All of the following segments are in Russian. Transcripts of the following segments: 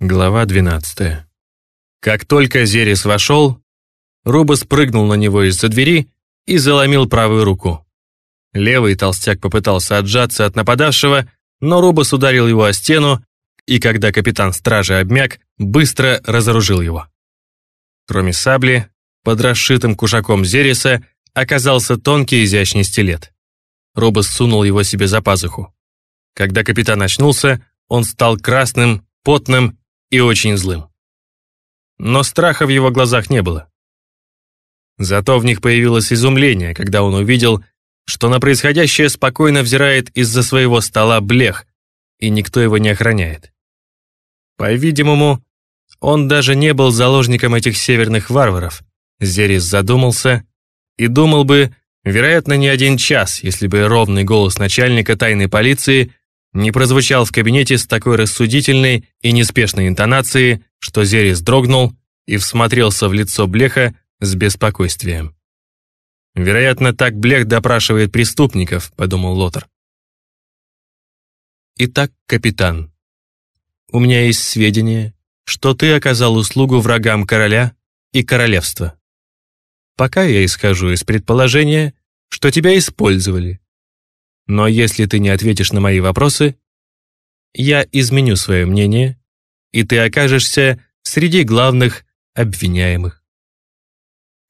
Глава 12. Как только Зерис вошел, Рубас прыгнул на него из-за двери и заломил правую руку. Левый толстяк попытался отжаться от нападавшего, но Рубас ударил его о стену, и когда капитан стражи обмяк, быстро разоружил его. Кроме сабли, под расшитым кушаком Зериса оказался тонкий изящный стилет. Рубас сунул его себе за пазуху. Когда капитан очнулся, он стал красным, потным и очень злым. Но страха в его глазах не было. Зато в них появилось изумление, когда он увидел, что на происходящее спокойно взирает из-за своего стола блех, и никто его не охраняет. По-видимому, он даже не был заложником этих северных варваров. Зерис задумался и думал бы, вероятно, не один час, если бы ровный голос начальника тайной полиции не прозвучал в кабинете с такой рассудительной и неспешной интонацией, что Зерис дрогнул и всмотрелся в лицо Блеха с беспокойствием. «Вероятно, так Блех допрашивает преступников», — подумал Лотер. «Итак, капитан, у меня есть сведения, что ты оказал услугу врагам короля и королевства. Пока я исхожу из предположения, что тебя использовали, но если ты не ответишь на мои вопросы, я изменю свое мнение, и ты окажешься среди главных обвиняемых.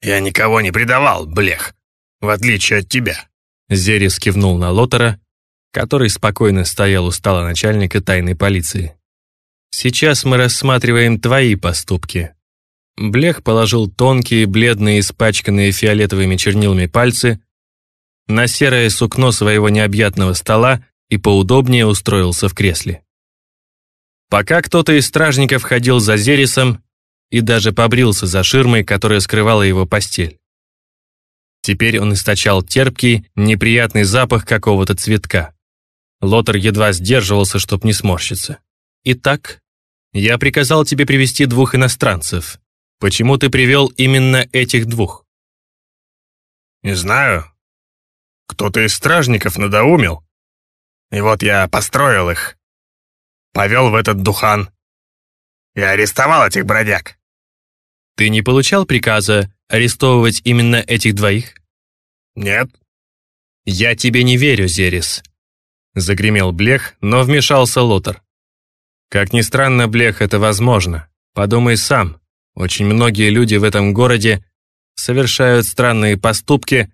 «Я никого не предавал, блех, в отличие от тебя», Зерис кивнул на Лотера, который спокойно стоял у стола начальника тайной полиции. «Сейчас мы рассматриваем твои поступки». Блех положил тонкие, бледные, испачканные фиолетовыми чернилами пальцы на серое сукно своего необъятного стола и поудобнее устроился в кресле. Пока кто-то из стражников ходил за Зерисом и даже побрился за ширмой, которая скрывала его постель. Теперь он источал терпкий, неприятный запах какого-то цветка. Лотер едва сдерживался, чтоб не сморщиться. «Итак, я приказал тебе привести двух иностранцев. Почему ты привел именно этих двух?» «Не знаю. Кто-то из стражников надоумил. И вот я построил их. Повел в этот духан. И арестовал этих бродяг. Ты не получал приказа арестовывать именно этих двоих? Нет. Я тебе не верю, Зерис. Загремел Блех, но вмешался Лотер. Как ни странно, Блех, это возможно. Подумай сам. Очень многие люди в этом городе совершают странные поступки,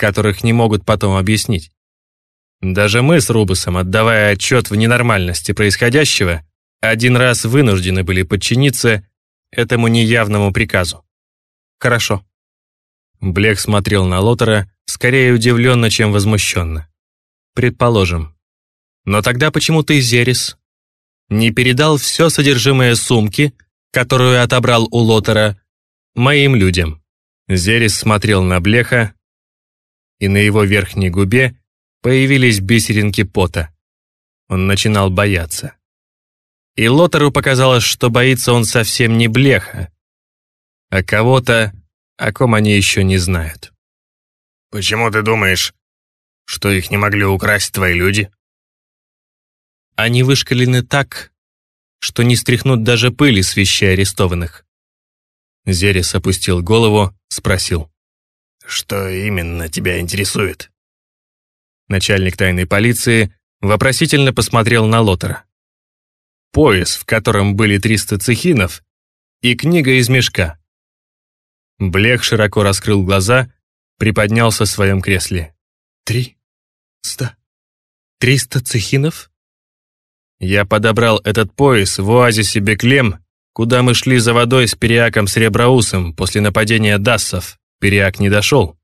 которых не могут потом объяснить. Даже мы с Рубусом, отдавая отчет в ненормальности происходящего, один раз вынуждены были подчиниться этому неявному приказу. Хорошо. Блек смотрел на Лотера скорее удивленно, чем возмущенно. Предположим. Но тогда почему ты, Зерис, не передал все содержимое сумки, которую отобрал у Лотера, моим людям? Зерис смотрел на Блеха, и на его верхней губе появились бисеринки пота. Он начинал бояться. И Лотеру показалось, что боится он совсем не Блеха, а кого-то, о ком они еще не знают. «Почему ты думаешь, что их не могли украсть твои люди?» Они вышкалены так, что не стряхнут даже пыли с вещей арестованных. Зерес опустил голову, спросил. «Что именно тебя интересует?» Начальник тайной полиции вопросительно посмотрел на Лотера. Пояс, в котором были 300 цехинов, и книга из мешка. Блех широко раскрыл глаза, приподнялся в своем кресле. «Три? Ста? Триста цехинов?» Я подобрал этот пояс в оазисе Беклем, куда мы шли за водой с Периаком Среброусом после нападения дассов. Периак не дошел.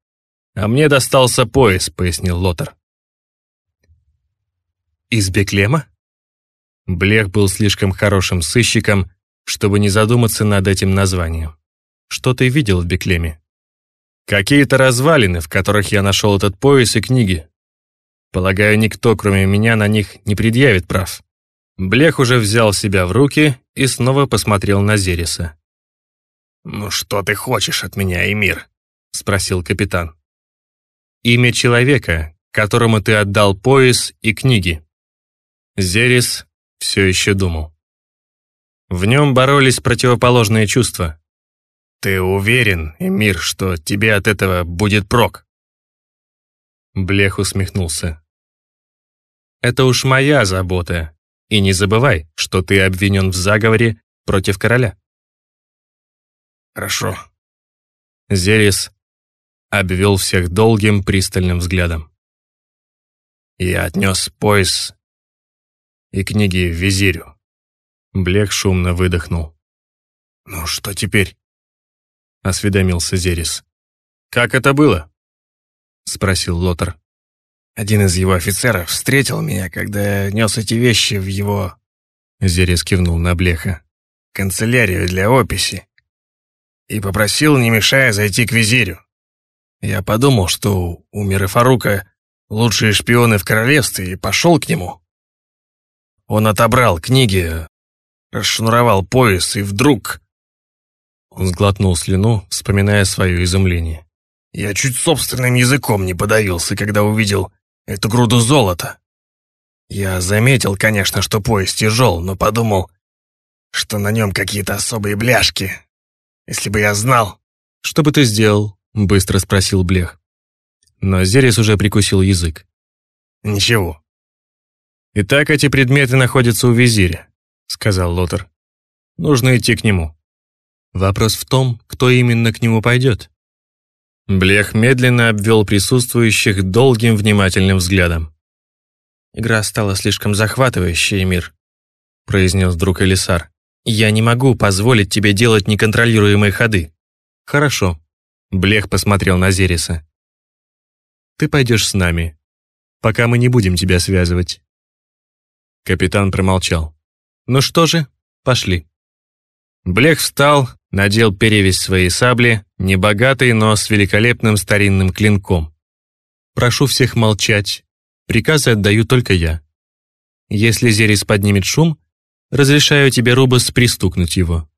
А мне достался пояс, пояснил Лотер. Из Беклема? Блех был слишком хорошим сыщиком, чтобы не задуматься над этим названием. Что ты видел в Беклеме? Какие-то развалины, в которых я нашел этот пояс и книги. Полагаю, никто, кроме меня, на них не предъявит прав. Блех уже взял себя в руки и снова посмотрел на Зериса. «Ну что ты хочешь от меня, Эмир?» — спросил капитан. «Имя человека, которому ты отдал пояс и книги». Зерис все еще думал. В нем боролись противоположные чувства. «Ты уверен, Эмир, что тебе от этого будет прок?» Блех усмехнулся. «Это уж моя забота. И не забывай, что ты обвинен в заговоре против короля». «Хорошо». Зерис обвел всех долгим пристальным взглядом. Я отнес пояс и книги в визирю. Блек шумно выдохнул. «Ну что теперь?» — осведомился Зерис. «Как это было?» — спросил Лотер. «Один из его офицеров встретил меня, когда я нес эти вещи в его...» Зерис кивнул на Блеха. «Канцелярию для описи. И попросил, не мешая, зайти к визирю. Я подумал, что у Мира Фарука лучшие шпионы в королевстве, и пошел к нему. Он отобрал книги, расшнуровал пояс, и вдруг... Он сглотнул слюну, вспоминая свое изумление. Я чуть собственным языком не подавился, когда увидел эту груду золота. Я заметил, конечно, что пояс тяжел, но подумал, что на нем какие-то особые бляшки. Если бы я знал... «Что бы ты сделал?» — быстро спросил Блех. Но Зерис уже прикусил язык. «Ничего». «Итак, эти предметы находятся у визиря», — сказал Лотер. «Нужно идти к нему. Вопрос в том, кто именно к нему пойдет». Блех медленно обвел присутствующих долгим внимательным взглядом. «Игра стала слишком захватывающей, мир», — произнес вдруг Элисар. «Я не могу позволить тебе делать неконтролируемые ходы». «Хорошо», — Блех посмотрел на Зериса. «Ты пойдешь с нами, пока мы не будем тебя связывать». Капитан промолчал. «Ну что же, пошли». Блех встал, надел перевязь своей сабли, небогатый, но с великолепным старинным клинком. «Прошу всех молчать. Приказы отдаю только я. Если Зерис поднимет шум, разрешаю тебе, Рубас, пристукнуть его».